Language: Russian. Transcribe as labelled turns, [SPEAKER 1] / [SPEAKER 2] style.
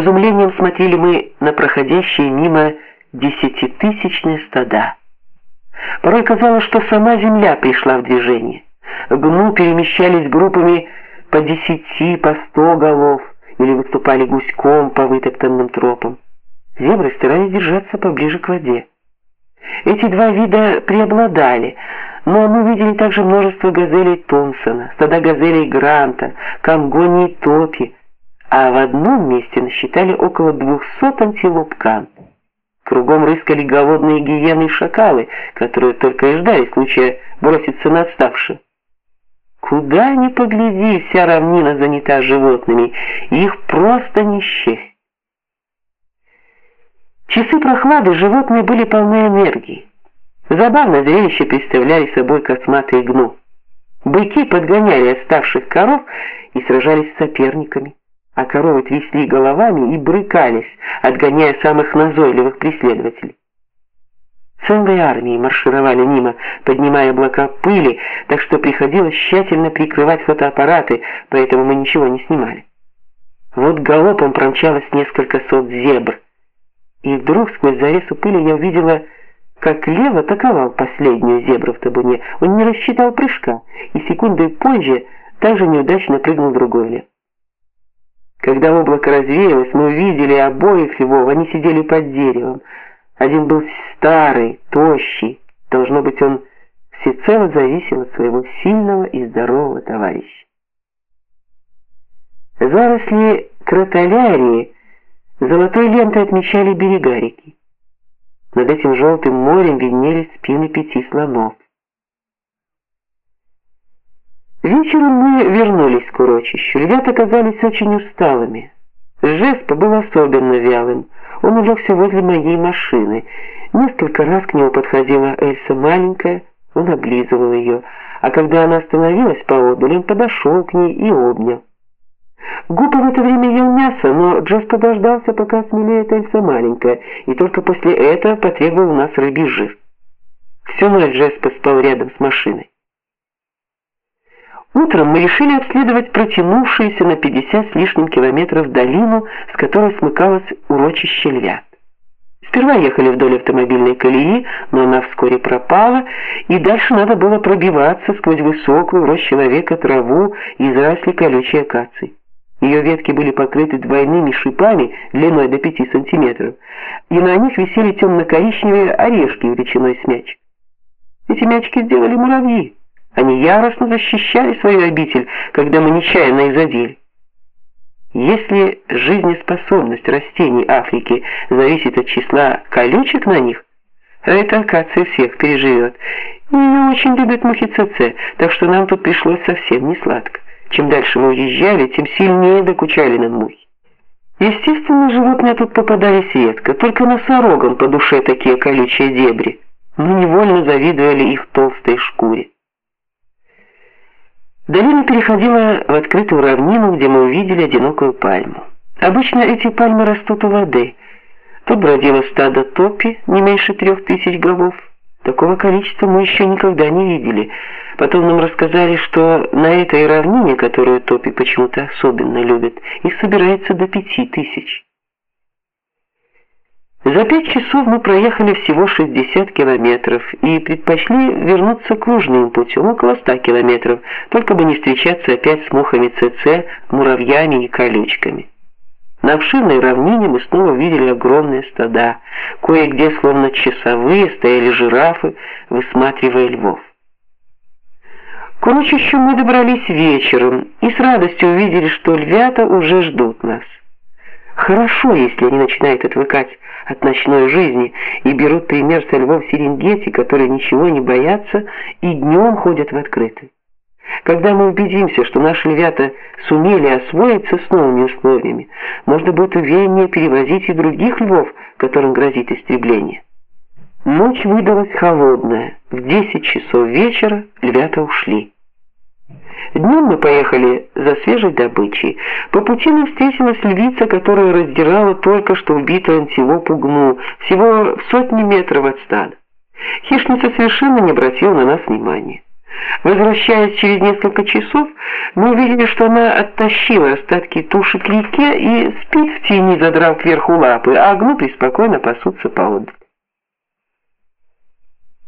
[SPEAKER 1] изумлением смотрели мы на проходящие мимо десятитысячные стада. Порой казалось, что сама земля пришла в движение. Гну перемещались группами по десяти, по сто голов или выступали гуськом по вытоптанным тропам. Зебры старались держаться поближе к воде. Эти два вида преобладали, но мы видели также множество газелей Томпсона, стада газелей Гранта, конгони и топи, а в одном месте насчитали около двухсот антилоп кан. Кругом рыскали голодные гиены и шакалы, которые только и ждали случая броситься на отставших. Куда ни погляди, вся равнина занята животными, их просто не счесть. Часы прохлады животные были полны энергии. Забавно зрелище представляли собой косматые гну. Быки подгоняли оставших коров и сражались с соперниками а коровы трясли головами и брыкались, отгоняя самых назойливых преследователей. Целые армии маршировали мимо, поднимая облака пыли, так что приходилось тщательно прикрывать фотоаппараты, поэтому мы ничего не снимали. Вот галопом промчалось несколько сот зебр, и вдруг сквозь завесу пыли я увидела, как лев атаковал последнюю зебру в табуне. Он не рассчитал прыжка, и секундой позже также неудачно прыгнул другой лев. Когда облако развеялось, мы увидели обоих львов, они сидели под деревом. Один был старый, тощий, должно быть, он всецело зависел от своего сильного и здорового товарища. Заросли кротолярии золотой лентой отмечали берега реки. Над этим желтым морем виднелись спины пяти слонов. Вечером мы вернулись к урочищу. Ребята оказались очень усталыми. Жеспа был особенно вялым. Он улегся возле моей машины. Несколько раз к нему подходила Эльса маленькая, он облизывал ее, а когда она остановилась поодаль, он подошел к ней и обнял. Гупа в это время ел мясо, но Джесс подождался, пока смелеет Эльса маленькая, и только после этого потребовал у нас рыбий жир. Всю ночь Джесс спал рядом с машиной. Утром мы решили обследовать протянувшуюся на 50 с лишним километров долину, с которой смыкалось урочище Львят. Сперва ехали вдоль автомобильной колеи, но она вскоре пропала, и дальше надо было пробиваться сквозь высокую рост человека траву и заросли колючей акации. Ее ветки были покрыты двойными шипами длиной до 5 сантиметров, и на них висели темно-коричневые орешки величиной с мяч. Эти мячики сделали муравьи. Они яростно защищали свою обитель, когда мы нечаянно их задели. Если жизнеспособность растений Африки зависит от числа колючек на них, эта акация всех переживет. Ее очень любят мухи ЦЦ, так что нам тут пришлось совсем не сладко. Чем дальше мы уезжали, тем сильнее докучали нам мухи. Естественно, животные тут попадались редко, только носорогам по душе такие колючие дебри. Мы невольно завидовали их толстой шкуре. Долина переходила в открытую равнину, где мы увидели одинокую пальму. Обычно эти пальмы растут у воды. Тут бродило стадо топи, не меньше трех тысяч голов. Такого количества мы еще никогда не видели. Потом нам рассказали, что на этой равнине, которую топи почему-то особенно любят, их собирается до пяти тысяч. За пять часов мы проехали всего 60 километров и предпочли вернуться кружным путем, около 100 километров, только бы не встречаться опять с мухами ЦЦ, муравьями и колючками. На обширной равнине мы снова видели огромные стада. Кое-где, словно часовые, стояли жирафы, высматривая львов. К урочищу мы добрались вечером и с радостью увидели, что львята уже ждут нас. Хорошо, если они начинают отвыкать от ночной жизни и берут пример со львов Серенгети, которые ничего не боятся и днем ходят в открытый. Когда мы убедимся, что наши львята сумели освоиться с новыми условиями, можно будет увереннее перевозить и других львов, которым грозит истребление. Ночь выдалась холодная. В 10 часов вечера львята ушли. Днем мы поехали за свежей добычей. По пути нам встретилась львица, которая раздирала только что убитую антилопу гну, всего в сотни метров от стада. Хищница совершенно не обратила на нас внимания. Возвращаясь через несколько часов, мы увидели, что она оттащила остатки туши к реке и спит в тени, задрав кверху лапы, а гну преспокойно пасутся поодаль.